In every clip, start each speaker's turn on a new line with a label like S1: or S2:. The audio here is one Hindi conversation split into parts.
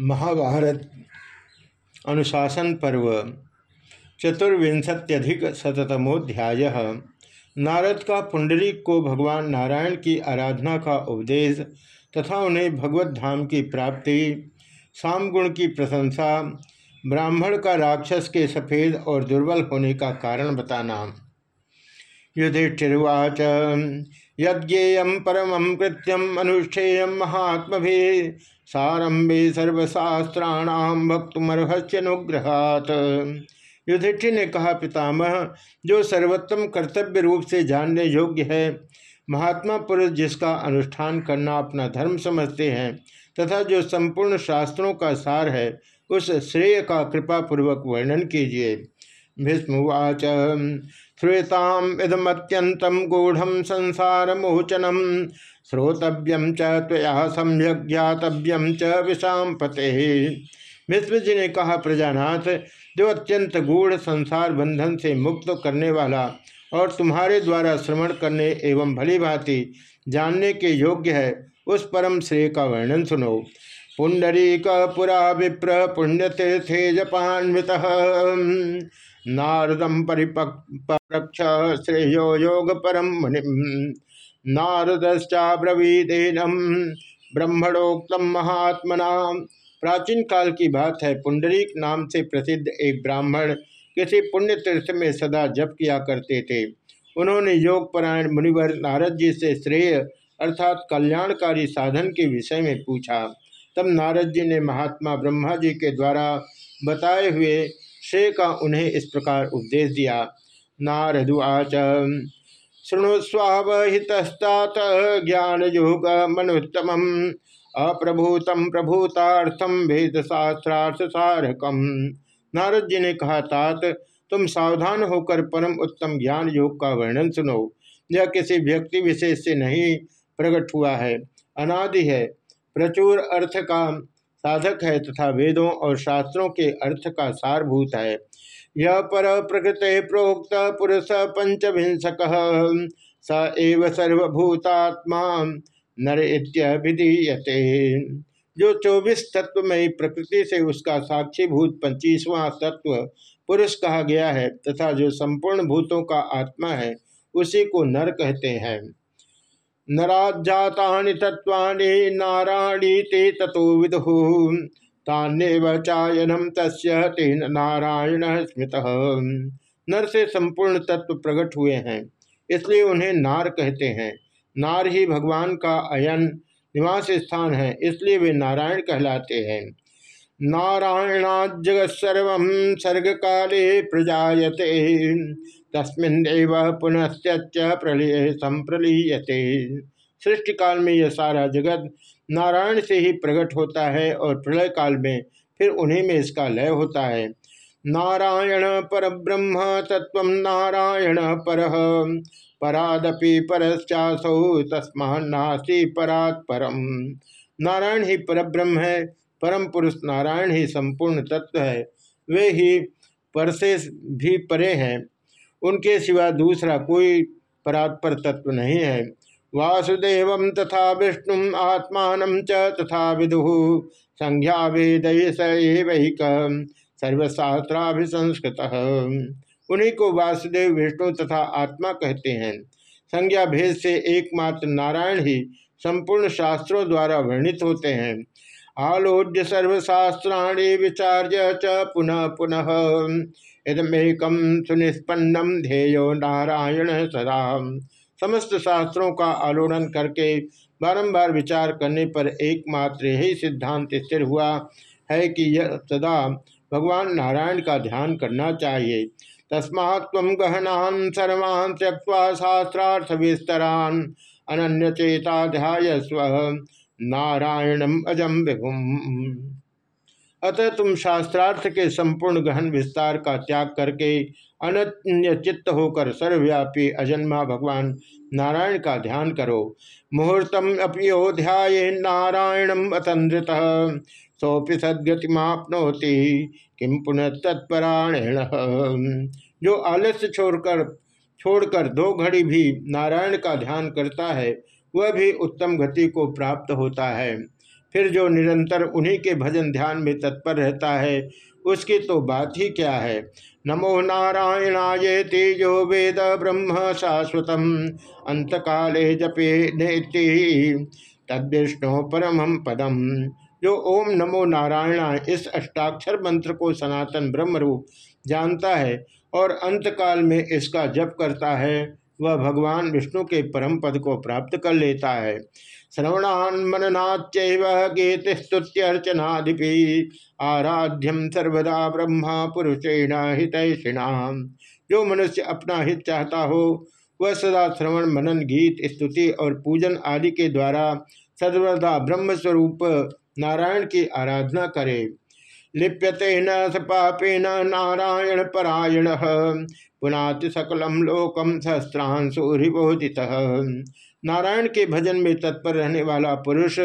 S1: महाभारत, अनुशासन पर्व, चतुर्विंशत्यधिक शतमोध्याय नारद का पुंडरीक को भगवान नारायण की आराधना का उपदेश तथा उन्हें भगवत धाम की प्राप्ति, सामगुण की प्रशंसा, ब्राह्मण का राक्षस के सफ़ेद और दुर्बल होने का कारण बताना। युधिष्ठिर्वाच यज्ञेय परम कृत्यम अनुष्ठेय महात्म सारंभे सर्वशास्त्राणाम भक्तुमर्हस्यनुग्रहात युधिष्ठिर ने कहा, पितामह, जो सर्वोत्तम कर्तव्य रूप से जानने योग्य है, महात्मा पुरुष जिसका अनुष्ठान करना अपना धर्म समझते हैं, तथा जो संपूर्ण शास्त्रों का सार है, उस श्रेय का कृपा पूर्वक वर्णन कीजिए। भीष्मवाच। श्रूताम इदमत्यंतम गूढ़ संसार मोचनम श्रोतव्यम चया सम्यक ज्ञातव्यम च विषाम पते विश्व ने कहा, प्रजानाथ, जो अत्यंत गूढ़ संसार बंधन से मुक्त करने वाला और तुम्हारे द्वारा श्रवण करने एवं भली भांति जानने के योग्य है, उस परम श्रेय का वर्णन सुनो। पुंडरी पुरा विप्र पुण्यतीर्थे जपान्वित। नारदम परिपक्ष श्रेयो योग परम मुनि नारदश्चाब्रवीदेनम ब्रह्मणोक्तम महात्मना। प्राचीन काल की बात है, पुंडरीक नाम से प्रसिद्ध एक ब्राह्मण किसी पुण्य तीर्थ में सदा जप किया करते थे। उन्होंने योग परायण मुनिवर नारद जी से श्रेय अर्थात कल्याणकारी साधन के विषय में पूछा। तब नारद जी ने महात्मा ब्रह्मा जी के द्वारा बताए हुए श्रेय का उन्हें इस प्रकार उपदेश दिया। नारदुआच शृणुस्वावहितस्तात ज्ञान योग मनुत्तम अप्रभूतम प्रभूतार्थम भेद शास्त्रार्थ सारकम नारद जी ने कहा, तात, तुम सावधान होकर परम उत्तम ज्ञान योग का वर्णन सुनो। यह किसी व्यक्ति विशेष से नहीं प्रकट हुआ है। अनादि है। प्रचुर अर्थ का साधक है तथा वेदों और शास्त्रों के अर्थ का सारभूत है। यह पर प्रकृत प्रोक्त पुरुष पंचविंशक, स एव सर्वभूतात्मा नर इत्यभिधीयते। जो चौबीस तत्वमयी प्रकृति से उसका साक्षीभूत पच्चीसवां तत्व पुरुष कहा गया है तथा जो संपूर्ण भूतों का आत्मा है, उसी को नर कहते हैं। नराजाता तत्वानि नारायणी ते ततो विदु। तान्यव चायनम तस्य तेन नारायण स्मृत। नर से संपूर्ण तत्व प्रकट हुए हैं, इसलिए उन्हें नार कहते हैं। नार ही भगवान का अयन निवास स्थान है, इसलिए वे नारायण कहलाते हैं। नारायणा जगत सर्व सर्ग काले प्रजाते तस्मिन पुनश्च प्रलय संप्रलीयते सृष्टि काल में यह सारा जगत नारायण से ही प्रकट होता है और प्रलय काल में फिर उन्हीं में इसका लय होता है। नारायण पर ब्रह्म तत्व नारायण पर। परादपि परश्चासौ तस्मा नास्ति परात परम। नारायण ही परब्रह्म है, परम पुरुष नारायण ही संपूर्ण तत्व है। वे ही पर से भी परे हैं। उनके सिवा दूसरा कोई परात्पर तत्व नहीं है। वासुदेव तथा विष्णु आत्मा तथा विदु संज्ञा वेद सैवैक सर्वशास्त्राभिसंस्कृत। उन्हीं को वासुदेव विष्णु तथा आत्मा कहते हैं। संज्ञा भेद से एकमात्र नारायण ही संपूर्ण शास्त्रों द्वारा वर्णित होते हैं। आलोड्य सर्वशास्त्राणी विचार्य च पुनः पुनः। इदमेकम सुनिष्पन्नम ध्येयो नारायण सदा। समस्त शास्त्रों का आलोड़न करके बारंबार विचार करने पर एकमात्र यही सिद्धांत स्थिर हुआ है कि यह सदा भगवान नारायण का ध्यान करना चाहिए। तस्मा गहनान सर्वान् त्यक्वा शास्त्रार्थ विस्तरान अनन्य चेता ध्याय स्व। नारायणम अजम विभुम। अतः तुम शास्त्रार्थ के संपूर्ण गहन विस्तार का त्याग करके अनन्य चित्त होकर सर्वव्यापी अजन्मा भगवान नारायण का ध्यान करो। मुहूर्तम अपियोध्याय नारायणम अतंद्रित सोपि सदगतिमापनोति। किम पुनः तत्परायण? जो आलस्य छोड़कर छोड़कर दो घड़ी भी नारायण का ध्यान करता है, वह भी उत्तम गति को प्राप्त होता है। फिर जो निरंतर उन्हीं के भजन ध्यान में तत्पर रहता है, उसकी तो बात ही क्या है? नमो नारायणाय तेजो वेद ब्रह्म शाश्वत अंत काले जपे नेति तद्विष्णु परम पदम। जो ओम नमो नारायण इस अष्टाक्षर मंत्र को सनातन ब्रह्म रूप जानता है और अंतकाल में इसका जप करता है, वह भगवान विष्णु के परम पद को प्राप्त कर लेता है। श्रवणान मननाच गीत स्तुत्यर्चनाधिपि आराध्यम सर्वदा ब्रह्मा पुरुषेण हितैषिणाम। जो मनुष्य अपना हित चाहता हो, वह सदा श्रवण, मनन, गीत, स्तुति और पूजन आदि के द्वारा सर्वदा ब्रह्म स्वरूप नारायण की आराधना करे। लिप्यते न पापेन नारायण परायण, पुनाति सकलम लोकम सहस्रांशु सहस्रांशुरिबोधित नारायण के भजन में तत्पर रहने वाला पुरुष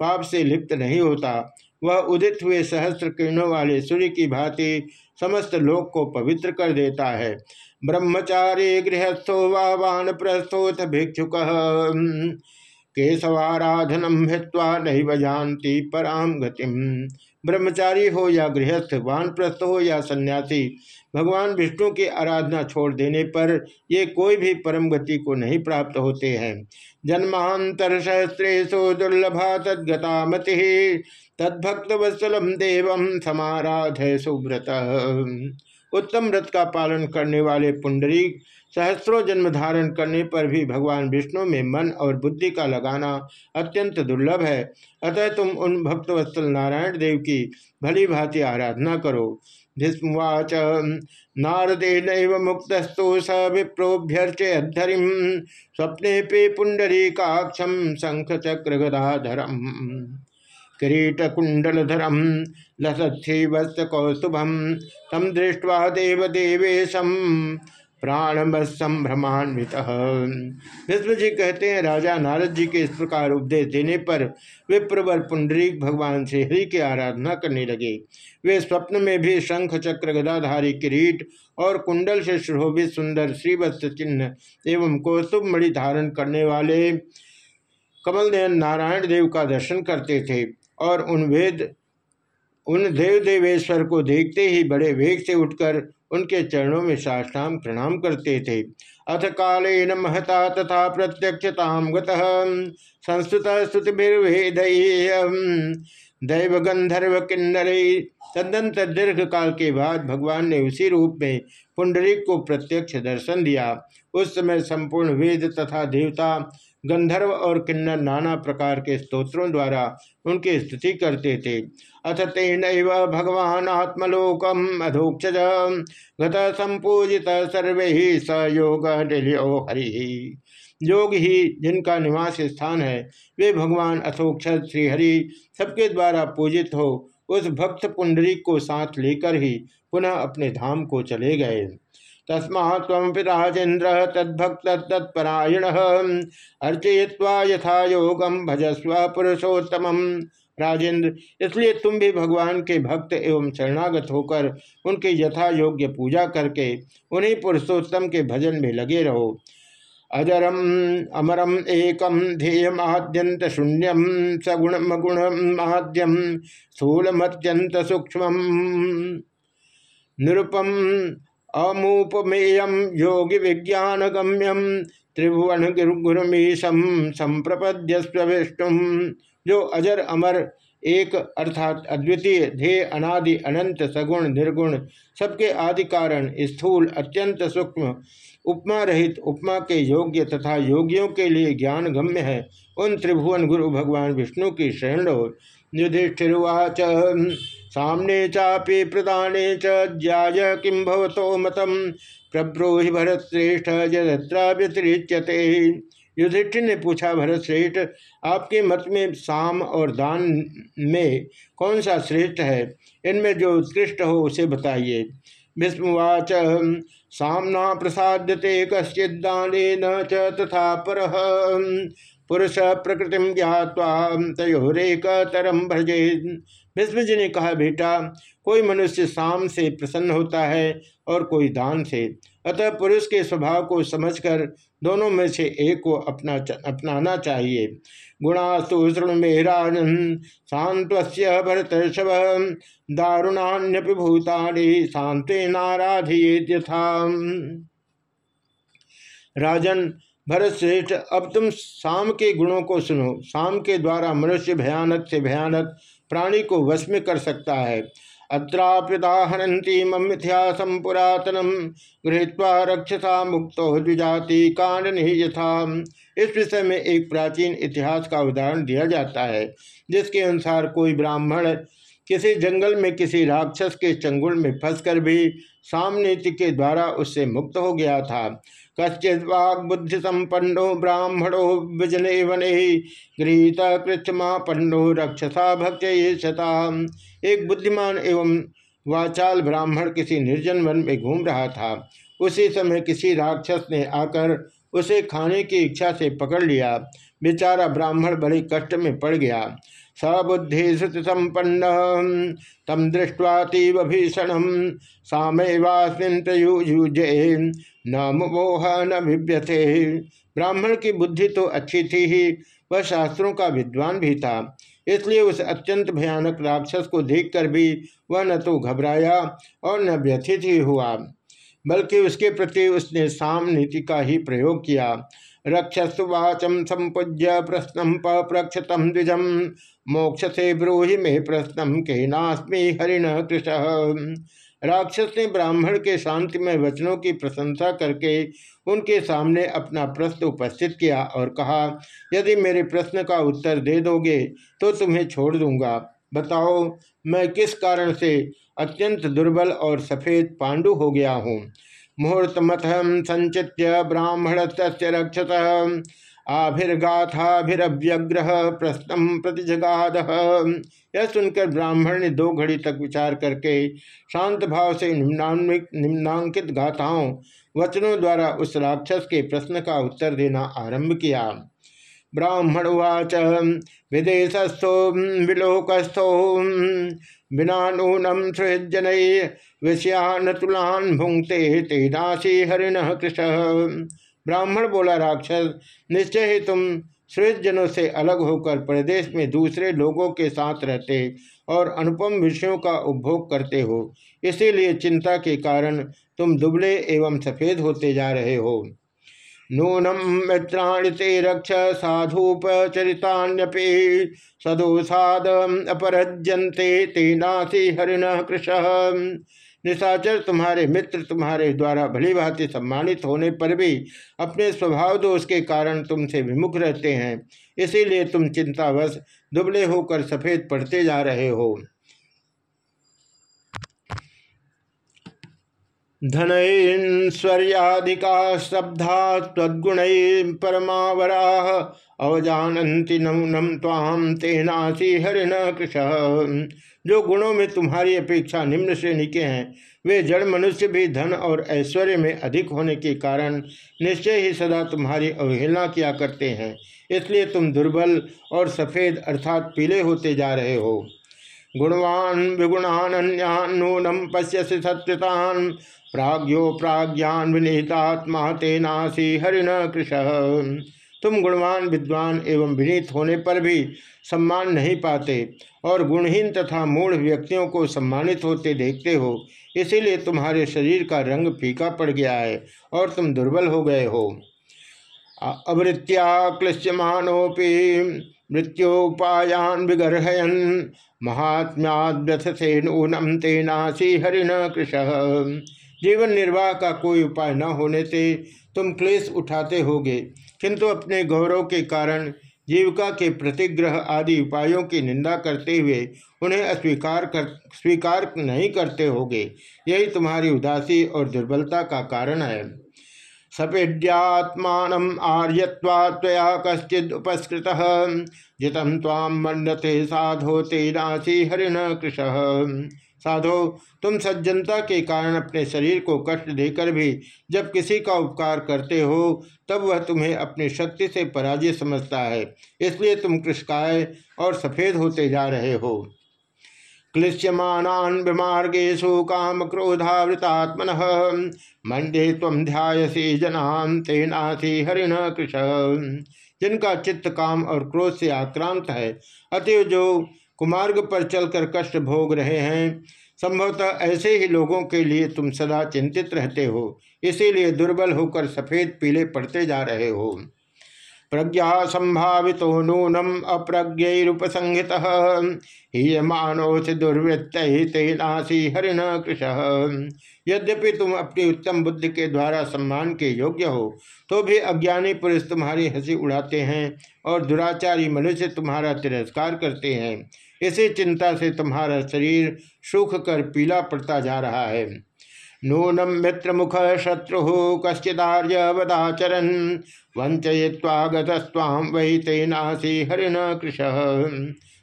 S1: पाप से लिप्त नहीं होता। वह उदित हुए सहस्त्र किरणों वाले सूर्य की भांति समस्त लोक को पवित्र कर देता है। ब्रह्मचारी गृहस्थो वान प्रस्थोथ भिक्षुक केशवाराधनम भित्वा नहीं बजानती पराम गतिम। ब्रह्मचारी हो या गृहस्थ, वानप्रस्थ हो या सन्यासी, भगवान विष्णु की आराधना छोड़ देने पर ये कोई भी परम गति को नहीं प्राप्त होते हैं। जन्मांतर सहस्रेशो दुर्लभा तद्गता मति तद्भक्त वत्सलम देवम समाराध सुव्रत उत्तम व्रत का पालन करने वाले पुंडरी सहस्रों जन्म धारण करने पर भी भगवान विष्णु में मन और बुद्धि का लगाना अत्यंत दुर्लभ है। अतः तुम उन भक्तवत्सल नारायण देव की भली भांति आराधना करो। भीष्मवाच नारदे नैव मुक्तस्तु स विप्रोभ्यर्चयद्धरी स्वप्ने पे पुंडरी काक्षम शंख चक्र गदाधरम किरीटकुंडलधरम लसच्छी वस्त कौस्तुभम तम दृष्टवा देवदेवेशम प्राणम संभ्रमान्वित विष्णु जी कहते हैं, राजा नारद जी के इस प्रकार उपदेश देने पर विप्रवर पुंडरीक भगवान से हरि की आराधना करने लगे। वे स्वप्न में भी शंख चक्र गदाधारी किरीट और कुंडल से शोभित सुंदर श्रीवत्स चिन्ह एवं कौस्तुभ मणि धारण करने वाले कमल नारायण देव का दर्शन करते थे और उन वेद, उन देव देवेश्वर को देखते ही बड़े वेग से उठकर उनके चरणों में साष्टांग प्रणाम करते थे। अथ कालेन महता तथा प्रत्यक्षताम गंस्तुत स्तुतिर्वेद दैव गंधर्व किन्नर तदंतर दीर्घ काल के बाद भगवान ने उसी रूप में पुंडरीक को प्रत्यक्ष दर्शन दिया। उस समय संपूर्ण वेद तथा देवता गंधर्व और किन्नर नाना प्रकार के स्तोत्रों द्वारा उनकी स्तुति करते थे। अथ तेन भगवान आत्मलोकम अधोक्ष गत संपूजित सर्वे स योग हरि। योग ही जिनका निवास स्थान है, वे भगवान अथोक्षर श्रीहरि सबके द्वारा पूजित हो, उस भक्त पुंडरी को साथ लेकर ही पुनः अपने धाम को चले गए। तस्मा राजेन्द्र तद्भक्त तत्परायण। अर्चय्वा यथा योगम भजस्व पुरुषोत्तम। राजेंद्र इसलिए तुम भी भगवान के भक्त एवं शरणागत होकर उनके यथा योग्य पूजा करके उन्हीं पुरुषोत्तम के भजन में लगे रहो। अजरम अमरम एकम ध्येय महाद्यंत शून्यम सगुण मगुण महाद्यम स्थूलमत्यंत सूक्ष्म। निरुपम अमूपमेयम योगी विज्ञान गम्यम त्रिभुवन गुरुमीशम संप्रपद्य विष्णु जो अजर अमर एक अर्थात अद्वितीय, ध्येय, अनादि, अनंत, सगुण, निर्गुण, सबके आदि कारण स्थूल, अत्यंत सूक्ष्म उपमा रहित उपमा के योग्य तथा योगियों के लिए ज्ञान गम्य है। उन त्रिभुवन गुरु भगवान विष्णु की शरण युधिष्ठिर्वाच सामने चापि प्रदाने चाय किं भवतो मतम। प्रब्रोहि भरत श्रेष्ठ यदत्रा व्यतिरिच्यते युधिष्ठिर ने पूछा, भरत श्रेष्ठ, आपके मत में साम और दान में कौन सा श्रेष्ठ है? इनमें जो उत्कृष्ट हो, उसे बताइए। भीष्मवाच सामना प्रसाद्यते कश्चिदान न तथा पर। पुरुष प्रकृति ज्ञावा तयोरेक तरम भजे जी ने कहा, बेटा, कोई मनुष्य शाम से प्रसन्न होता है और कोई दान से। अतः पुरुष के स्वभाव को समझकर दोनों में से एक को अपना अपनाना चाहिए। गुणास्तु शृणु में राजन शांत भरत शव। दारुणान्यपि भूतानि शांति नाराधिये यथा राजन भरत श्रेष्ठ, अब तुम शाम के गुणों को सुनो। शाम के द्वारा मनुष्य भयानक से भयानक प्राणी को वश में कर सकता है। अत्राप्युदाहरती ममिथ्यासम पुरातनम गृहत्वा रक्षसा मुक्तो द्विजाति कांडनी यथा। इस विषय में एक प्राचीन इतिहास का उदाहरण दिया जाता है, जिसके अनुसार कोई ब्राह्मण किसी जंगल में किसी राक्षस के चंगुल में फंसकर भी सामनीति के द्वारा उससे मुक्त हो गया था। कश्चित बुद्धि संपन्नो ब्राह्मणो विजने वने गृहित कृष्णमापन्नो रक्षसा भक्त शता एक बुद्धिमान एवं वाचाल ब्राह्मण किसी निर्जन वन में घूम रहा था। उसी समय किसी राक्षस ने आकर उसे खाने की इच्छा से पकड़ लिया। बेचारा ब्राह्मण बड़े कष्ट में पड़ गया। सबुद्धि श्रुति संपन्न तम दृष्टवातीव भीषण सामयवास्मिन प्रयुजे न मोह न भिव्यथे ब्राह्मण की बुद्धि तो अच्छी थी ही, वह शास्त्रों का विद्वान भी था। इसलिए उस अत्यंत भयानक राक्षस को देखकर भी वह न तो घबराया और न व्यथित ही हुआ, बल्कि उसके प्रति उसने साम नीति का ही प्रयोग किया। रक्षसुवाचम संपूज्य प्रश्न पप्रक्षतम द्विजम मोक्ष से ब्रूहि में प्रश्न के नास्मी हरिण कृष। राक्षस ने ब्राह्मण के शांतिमय वचनों की प्रशंसा करके उनके सामने अपना प्रश्न उपस्थित किया और कहा, यदि मेरे प्रश्न का उत्तर दे दोगे तो तुम्हें छोड़ दूँगा। बताओ, मैं किस कारण से अत्यंत दुर्बल और सफ़ेद पांडु हो गया हूँ? मुहूर्तमथ संचित्य ब्राह्मण तस्य रक्षत आभिर्गाथाभिव्यग्रह प्रश्न प्रतिजगाद। यह सुनकर ब्राह्मण ने दो घड़ी तक विचार करके शांत भाव से निम्नांकित गाथाओं, वचनों द्वारा उस राक्षस के प्रश्न का उत्तर देना आरंभ किया। ब्राह्मण उवाच, विदेशस्थो, विलोकस्थो बिना नूनम सृजन विषयान तुलान भुंगते तेनासी हरिण कृष्ण ब्राह्मण बोला, राक्षस, निश्चय ही तुम श्रेष्ठ जनों से अलग होकर प्रदेश में दूसरे लोगों के साथ रहते और अनुपम विषयों का उपभोग करते हो। इसीलिए चिंता के कारण तुम दुबले एवं सफ़ेद होते जा रहे हो। नूनम मित्राणि ते रक्ष साधुपचरितान्यपि सदोसाद अपरजंते तेनासी हरिण कृष। निशाचर तुम्हारे मित्र तुम्हारे द्वारा भली भांति सम्मानित होने पर भी अपने स्वभाव दोष के कारण तुमसे विमुख रहते हैं। इसीलिए तुम चिंतावश दुबले होकर सफ़ेद पड़ते जा रहे हो। धनैश्वर्यादिका शब्दा तद्गुण परमावरा अवजानती नम ताम तेनासी हरिण कृष जो गुणों में तुम्हारी अपेक्षा निम्न श्रेणी के हैं, वे जड़ मनुष्य भी धन और ऐश्वर्य में अधिक होने के कारण निश्चय ही सदा तुम्हारी अवहेलना किया करते हैं। इसलिए तुम दुर्बल और सफ़ेद अर्थात पीले होते जा रहे हो। गुणवान विगुणान नूनम पश्यसि सत्यतान, प्राज्ञो प्राज्ञान विनीतात्मा तेनासी हरिण कृष। तुम गुणवान, विद्वान एवं विनीत होने पर भी सम्मान नहीं पाते और गुणहीन तथा मूढ़ व्यक्तियों को सम्मानित होते देखते हो। इसीलिए तुम्हारे शरीर का रंग फीका पड़ गया है और तुम दुर्बल हो गए हो। अवृत्या क्लिश्यमानोपि मृत्योपायान विगर्हयन। महात्म्याद्यथ से नूनम तेनासी हरिण कृष जीवन निर्वाह का कोई उपाय न होने से तुम क्लेश उठाते होगे। किंतु अपने गौरव के कारण जीविका के प्रतिग्रह आदि उपायों की निंदा करते हुए उन्हें अस्वीकार कर, स्वीकार नहीं करते होगे। यही तुम्हारी उदासी और दुर्बलता का कारण है। सपेड्यात्मान आर्यवात्वया कश्चिद उपस्कृत जितम ताम मंडते साधो तेनासी हरिण कृष। साधो, तुम सज्जनता के कारण अपने शरीर को कष्ट देकर भी जब किसी का उपकार करते हो, तब वह तुम्हें अपनी शक्ति से पराजय समझता है। इसलिए तुम कृषकाय और सफ़ेद होते जा रहे हो। क्लिश्यमानान काम क्रोधावृतात्मन मंडे तम ध्यायसी जनान तेनासी हरिण कृष। जिनका चित्त काम और क्रोध से आक्रांत है, अतएव जो कुमार्ग पर चलकर कष्ट भोग रहे हैं। संभवतः ऐसे ही लोगों के लिए तुम सदा चिंतित रहते हो। इसीलिए दुर्बल होकर सफ़ेद पीले पड़ते जा रहे हो। प्रज्ञा संभावित नूनम अप्रज्ञरुपसंहित। हीयमानोस दुर्वृत्त तेनासी हरिण कृष यद्यपि तुम अपनी उत्तम बुद्धि के द्वारा सम्मान के योग्य हो तो भी अज्ञानी पुरुष तुम्हारी हँसी उड़ाते हैं और दुराचारी मनुष्य तुम्हारा तिरस्कार करते हैं। इसी चिंता से तुम्हारा शरीर सूख कर पीला पड़ता जा रहा है। नूनम मित्र मुख शत्रु कश्चिदार्यवदाचरन वंचय्वागतस्वाम वही तेनासी हरिण कृष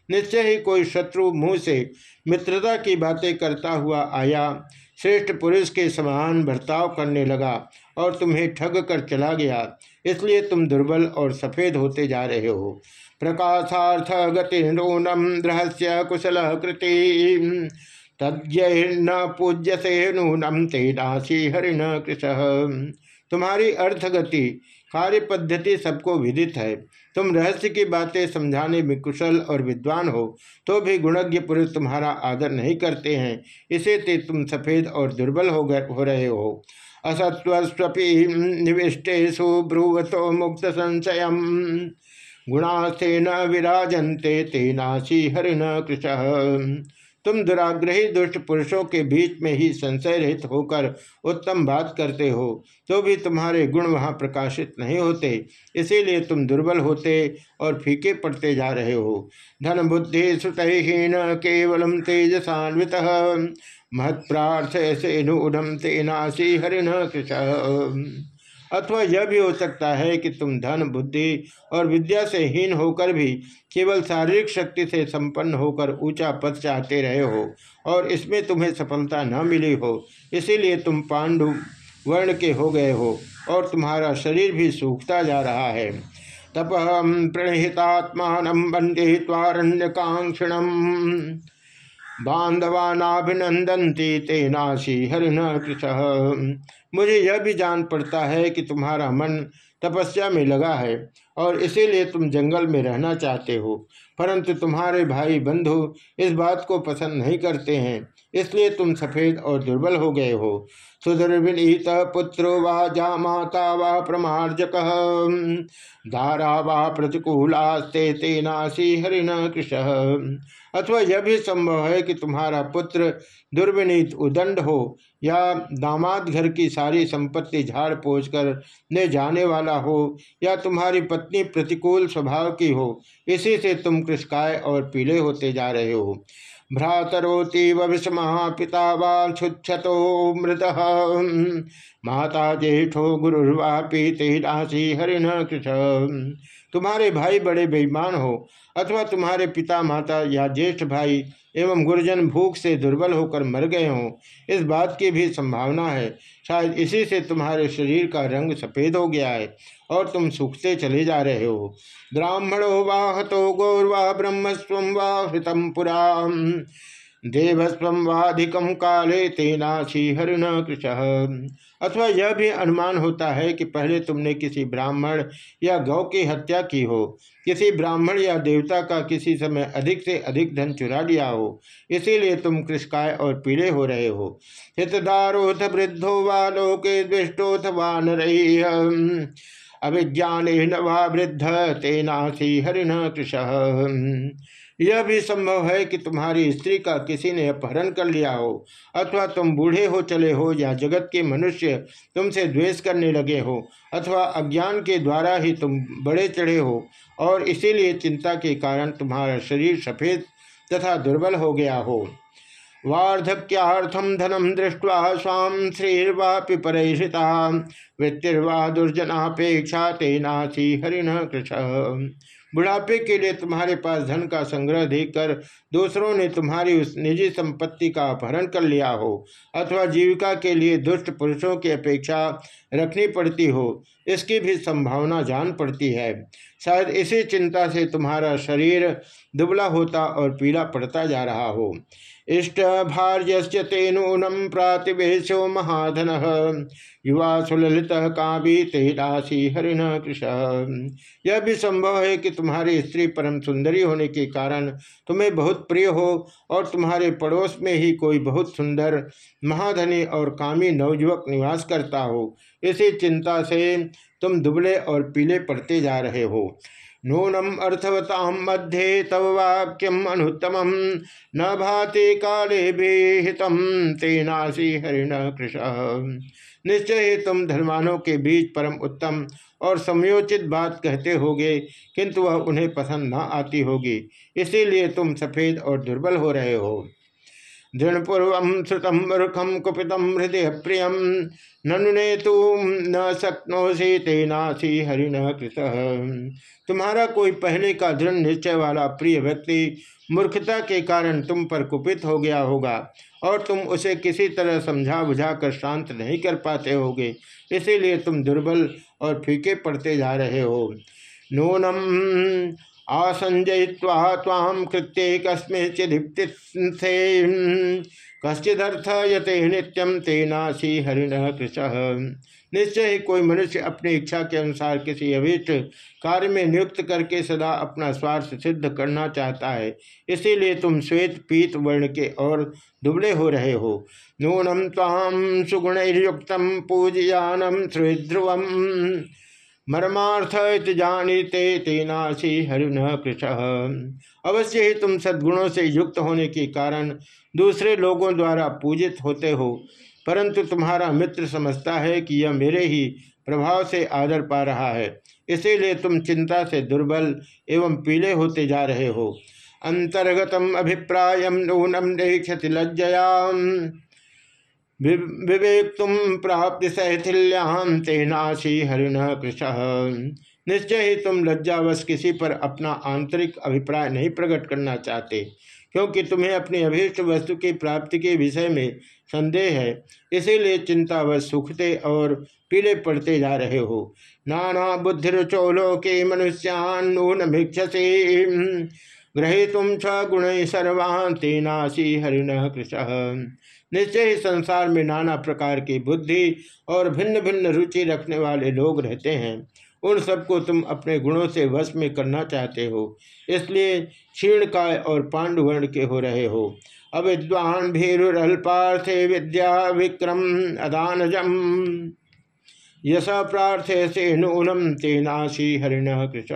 S1: निश्चय ही कोई शत्रु मुँह से मित्रता की बातें करता हुआ आया, श्रेष्ठ पुरुष के समान बर्ताव करने लगा और तुम्हें ठग कर चला गया, इसलिए तुम दुर्बल और सफ़ेद होते जा रहे हो। प्रकाशार्थ गति नूनम रहस्य कुशल कृति। पूज्य से नूनम तेनासी हरिण कृष। तुम्हारी अर्थगति कार्य पद्धति सबको विदित है। तुम रहस्य की बातें समझाने में कुशल और विद्वान हो तो भी गुणज्ञ पुरुष तुम्हारा आदर नहीं करते हैं। इसे ते तुम सफ़ेद और दुर्बल हो गए, हो रहे हो। असत्वस्वी निविष्टेशु ब्रुवतो मुक्त संशय गुणास्ते न विराजन्ते तेनाशी हरिण कृष। तुम दुराग्रही दुष्ट पुरुषों के बीच में ही संशय रहित होकर उत्तम बात करते हो तो भी तुम्हारे गुण वहाँ प्रकाशित नहीं होते। इसीलिए तुम दुर्बल होते और फीके पड़ते जा रहे हो। धन बुद्धि सुतहीन केवलम तेजसान्वित। महत्प्रार्थ से नूढ़ तेनासी हरिण कृष अथवा यह भी हो सकता है कि तुम धन, बुद्धि और विद्या से हीन होकर भी केवल शारीरिक शक्ति से संपन्न होकर ऊँचा पद चाहते रहे हो और इसमें तुम्हें सफलता न मिली हो। इसीलिए तुम पांडु वर्ण के हो गए हो और तुम्हारा शरीर भी सूखता जा रहा है। तप प्रणहितात्मान वंदे तारण्य कांक्षिणम बांधवानाभिनंदनती तेनाशी हरिण कृष। मुझे यह भी जान पड़ता है कि तुम्हारा मन तपस्या में लगा है और इसीलिए तुम जंगल में रहना चाहते हो। परंतु तुम्हारे भाई बंधु इस बात को पसंद नहीं करते हैं, इसलिए तुम सफ़ेद और दुर्बल हो गए हो। सुदुर्विनीत पुत्रो वा जा माता वा प्रमार्जक। धारा वा प्रतिकूलास्ते तेनासी हरिण कृष। अथवा यह भी संभव है कि तुम्हारा पुत्र दुर्विनीत उदंड हो या दामाद घर की सारी संपत्ति झाड़ पोछ कर ले जाने वाला हो, या तुम्हारी पत्नी प्रतिकूल स्वभाव की हो, इसी से तुम कृषकाय और पीले होते जा रहे हो। भ्रातरोति विषमा पिता वा छुच्छतो मृत। माता जेठो गुरुर्वापी तेनासी हरिण कृष। तुम्हारे भाई बड़े बेईमान हो, अथवा तुम्हारे पिता माता या ज्येष्ठ भाई एवं गुरुजन भूख से दुर्बल होकर मर गए हों। इस बात की भी संभावना है। शायद इसी से तुम्हारे शरीर का रंग सफ़ेद हो गया है और तुम सूखते चले जा रहे हो। ब्राह्मणो वाह तो गौरवा ब्रह्मस्व वाहृतम पुरा। देवस्व वाधिकम काले तेनाशी हरिण कृष अथवा यह भी अनुमान होता है कि पहले तुमने किसी ब्राह्मण या गौ की हत्या की हो, किसी ब्राह्मण या देवता का किसी समय अधिक से अधिक धन चुरा लिया हो, इसीलिए तुम कृषकाय और पीड़े हो रहे हो। हितदारोथ वृद्धो वा लोके दृष्टोथ वान रही अभिज्ञान वा वृद्ध तेनासी हरिण कृष यह भी संभव है कि तुम्हारी स्त्री का किसी ने अपहरण कर लिया हो, अथवा तुम बूढ़े हो चले हो या जगत के मनुष्य तुमसे द्वेष करने लगे हो, अथवा अज्ञान के द्वारा ही तुम बड़े चढ़े हो, और इसीलिए चिंता के कारण तुम्हारा शरीर सफ़ेद तथा दुर्बल हो गया हो। वार्धक्यार्थम धनम दृष्टवा स्वाम श्रीर्वापि परेषिता वृत्तिर्वा दुर्जनापेक्षा तेनासी हरिण कृष बुढ़ापे के लिए तुम्हारे पास धन का संग्रह देकर दूसरों ने तुम्हारी उस निजी संपत्ति का अपहरण कर लिया हो, अथवा जीविका के लिए दुष्ट पुरुषों की अपेक्षा रखनी पड़ती हो। इसकी भी संभावना जान पड़ती है। शायद इसी चिंता से तुम्हारा शरीर दुबला होता और पीला पड़ता जा रहा हो। इष्ट भार्य तेनूनम प्रातिवेशो महाधन। युवा सुललित काव्य तेरासी हरिण कृष। यह भी संभव है कि तुम्हारी स्त्री परम सुंदरी होने के कारण तुम्हें बहुत प्रिय हो और तुम्हारे पड़ोस में ही कोई बहुत सुंदर, महाधनी और कामी नवयुवक निवास करता हो। इसी चिंता से तुम दुबले और पीले पड़ते जा रहे हो। नूनम अर्थवताम मध्य तव वाक्यम अनुत्तम न भाति काले भेहितम, तेनासी हरिण कृष। निश्चय ही तुम धर्मानों के बीच परम उत्तम और समयोचित बात कहते होगे, किंतु वह उन्हें पसंद न आती होगी। इसीलिए तुम सफ़ेद और दुर्बल हो रहे हो। दृढ़पूर्व श्रुतम मूर्खम कुपितम हृदय प्रियम ननुने तुम न शक्नोसी तेनासी हरिण कृत। तुम्हारा कोई पहले का दृढ़ निश्चय वाला प्रिय व्यक्ति मूर्खता के कारण तुम पर कुपित हो गया होगा और तुम उसे किसी तरह समझा बुझा कर शांत नहीं कर पाते होगे, इसीलिए तुम दुर्बल और फीके पड़ते जा रहे हो। नूनम आसंजय्वा ताम कृत्य कस्मेचिदीप्ति से कश्चिदर्थ यते नित्यम तेनासी हरिण कृष निश्चय कोई मनुष्य अपनी इच्छा के अनुसार किसी अभिष्ट कार्य में नियुक्त करके सदा अपना स्वार्थ सिद्ध करना चाहता है। इसीलिए तुम श्वेत, पीत, वर्ण के और दुबले हो रहे हो। नूनम ताम सुगुण युक्त पूजयानम श्रीध्रुवम। मर्मार्थ जानीते तेनासी हरिण कृष अवश्य ही तुम सद्गुणों से युक्त होने के कारण दूसरे लोगों द्वारा पूजित होते हो, परंतु तुम्हारा मित्र समझता है कि यह मेरे ही प्रभाव से आदर पा रहा है, इसीलिए तुम चिंता से दुर्बल एवं पीले होते जा रहे हो। अंतर्गतम अभिप्राय नूनम देखति लज्जयाम। विवेक तुम प्राप्ति सहथिल्याम तेनाशी हरिण कृष निश्चय ही तुम लज्जावश किसी पर अपना आंतरिक अभिप्राय नहीं प्रकट करना चाहते, क्योंकि तुम्हें अपनी अभीष्ट वस्तु की प्राप्ति के विषय में संदेह है, इसीलिए चिंतावश सुखते और पीले पड़ते जा रहे हो। नाना बुद्धिचोलो के मनुष्यान नून भिक्षसे ग्रहे तुम छ गुण सर्वान तेनासी हरिण कृष निश्चय ही संसार में नाना प्रकार की बुद्धि और भिन्न भिन्न रुचि रखने वाले लोग रहते हैं। उन सबको तुम अपने गुणों से वश में करना चाहते हो। इसलिए क्षीणकाय और पांडुवर्ण के हो रहे हो। अविद्वान भीरुरल्पार्थे विद्या विक्रम अदानजम। यशा प्रार्थे से नूनम तेनाशी हरिण कृष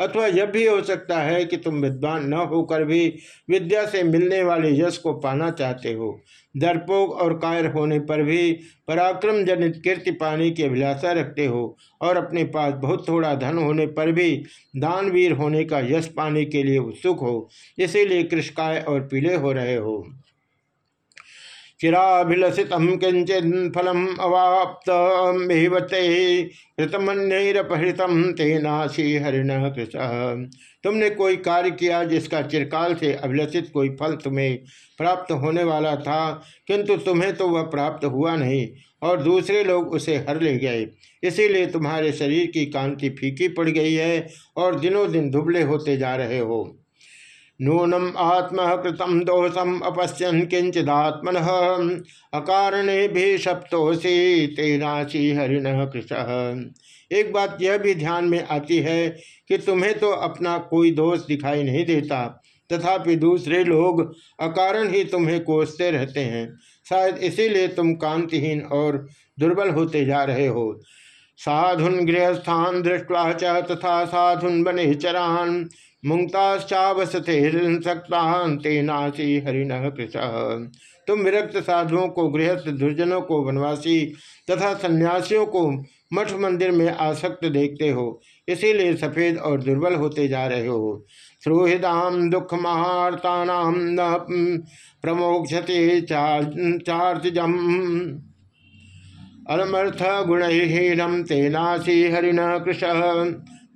S1: अथवा यह भी हो सकता है कि तुम विद्वान न होकर भी विद्या से मिलने वाले यश को पाना चाहते हो। दर्पोग और कायर होने पर भी पराक्रम जनित कीर्ति पाने की अभिलाषा रखते हो और अपने पास बहुत थोड़ा धन होने पर भी दानवीर होने का यश पाने के लिए उत्सुक हो। इसीलिए कृषकाय और पीले हो रहे हो। चिराभिलषित किंचन फलम अवाप्त कृतमन्यरपहृतम तेनाशी हरिण कृष तुमने कोई कार्य किया जिसका चिरकाल से अभिलषित कोई फल तुम्हें प्राप्त होने वाला था, किंतु तुम्हें तो वह प्राप्त हुआ नहीं, और दूसरे लोग उसे हर ले गए। इसीलिए तुम्हारे शरीर की कांति फीकी पड़ गई है, और दिनों दिन दुबले होते जा रहे हो। नूनम आत्म कृतम दोषम अपश्यन किंचिदात्मन अकारणे भी सप्तोषी तेनाशी हरिण कृष एक बात यह भी ध्यान में आती है कि तुम्हें तो अपना कोई दोष दिखाई नहीं देता, तथापि दूसरे लोग अकारण ही तुम्हें कोसते रहते हैं। शायद इसीलिए तुम कांतिहीन और दुर्बल होते जा रहे हो। साधुन गृहस्थान दृष्टवा च तथा साधुन बने चरान। मुक्ताश्चावसते तेनासी हरिण कृष तुम विरक्त साधुओं को, गृहस्थ दुर्जनों को, वनवासी तथा सन्यासियों को मठ मंदिर में आसक्त देखते हो, इसीलिए सफ़ेद और दुर्बल होते जा रहे हो। सुहृदाम दुख महारता न प्रमोक्षते चार्तिजम अलमर्थ गुणहीनम तेनासी हरिण कृष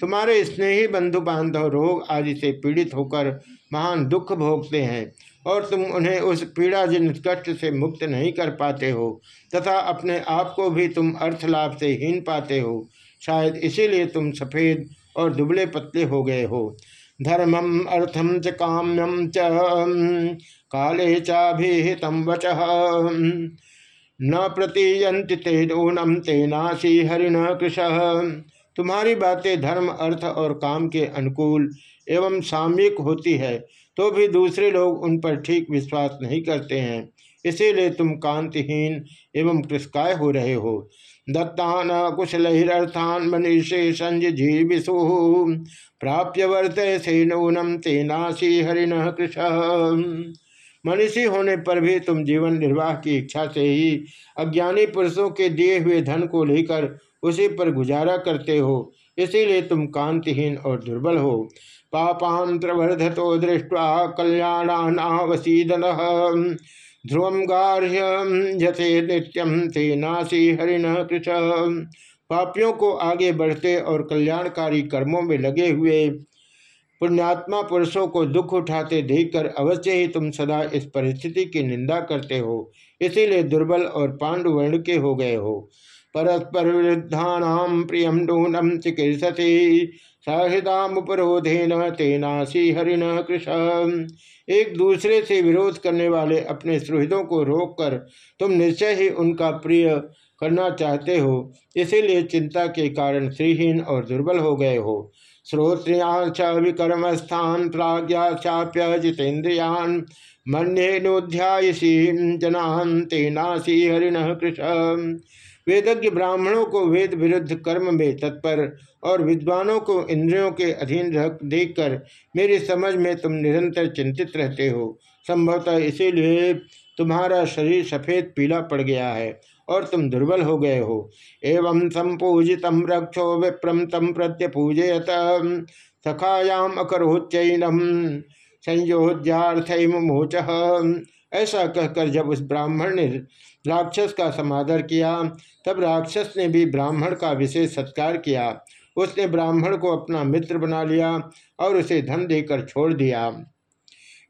S1: तुम्हारे स्नेही बंधु बांधव रोग आदि से पीड़ित होकर महान दुख भोगते हैं और तुम उन्हें उस पीड़ा जिन कष्ट से मुक्त नहीं कर पाते हो तथा अपने आप को भी तुम अर्थ लाभ से हीन पाते हो, शायद इसीलिए तुम सफ़ेद और दुबले पतले हो गए हो। धर्मम अर्थम च काम्यम च काले चाभिहितम वच न प्रतीयंत तेनम तेनासी हरिण कृष। तुम्हारी बातें धर्म, अर्थ और काम के अनुकूल एवं सामयिक होती है तो भी दूसरे लोग उन पर ठीक विश्वास नहीं करते हैं। इसीलिए तुम कांतिहीन एवं कृषकाय हो रहे हो। दत्तान कुशलर्थान मनीषे संज जीविषु प्राप्य वर्त से नूनम तेनासी हरिण कृष। मनीषी होने पर भी तुम जीवन निर्वाह की इच्छा से ही अज्ञानी पुरुषों के दिए हुए धन को लेकर उसी पर गुजारा करते हो, इसीलिए तुम कांतिहीन और दुर्बल हो। पापान प्रवर्धतो दृष्टवा कल्याणावसीदन ध्रुवम गार्ह्यम यथे नित्यम थे नासी हरिण कृष पापियों को आगे बढ़ते और कल्याणकारी कर्मों में लगे हुए पुण्यात्मा पुरुषों को दुख उठाते देखकर अवश्य ही तुम सदा इस परिस्थिति की निंदा करते हो, इसीलिए दुर्बल और पांडुवर्ण के हो गए हो। परस्पर विरुद्धानाम प्रियम नूनम चिकित्सति सहृदामुपरोधेन तेनासी हरिण कृष। एक दूसरे से विरोध करने वाले अपने सुहृदों को रोककर तुम निश्चय ही उनका प्रिय करना चाहते हो, इसीलिए चिंता के कारण श्रीहीन और दुर्बल हो गए हो। श्रोत्रियाच विकर्मस्थान प्राज्ञाप्य जितेन्द्रियान मन्येनोध्यायसी जनान तेनासी हरिण कृष। वेदज्ञ ब्राह्मणों को वेद विरुद्ध कर्म में तत्पर और विद्वानों को इंद्रियों के अधीन रख देखकर मेरी समझ में तुम निरंतर चिंतित रहते हो। संभवतः इसीलिए तुम्हारा शरीर सफ़ेद पीला पड़ गया है और तुम दुर्बल हो गए हो। एवं संपूजित रक्षो विप्रम तम प्रत्यपूजयत। सखायाम अकरोच्चैनम संयोज्यार्थ मोच ऐसा कहकर जब उस ब्राह्मण ने राक्षस का समादर किया। तब राक्षस ने भी ब्राह्मण का विशेष सत्कार किया। उसने ब्राह्मण को अपना मित्र बना लिया और उसे धन देकर छोड़ दिया।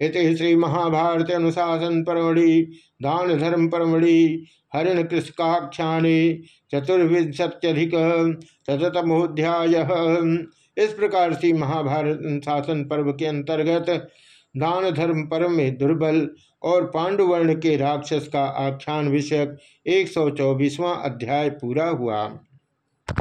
S1: इति श्री महाभारत अनुशासन परमढ़ि, दान धर्म परमढ़ि, हरिण कृषकाख्या चतुर्विशत्यधिक शतमोध्याय इस प्रकार से महाभारत अनुशासन पर्व के अंतर्गत दान धर्म पर्व में दुर्बल और पांडुवर्ण के राक्षस का आख्यान विषयक एक अध्याय पूरा हुआ।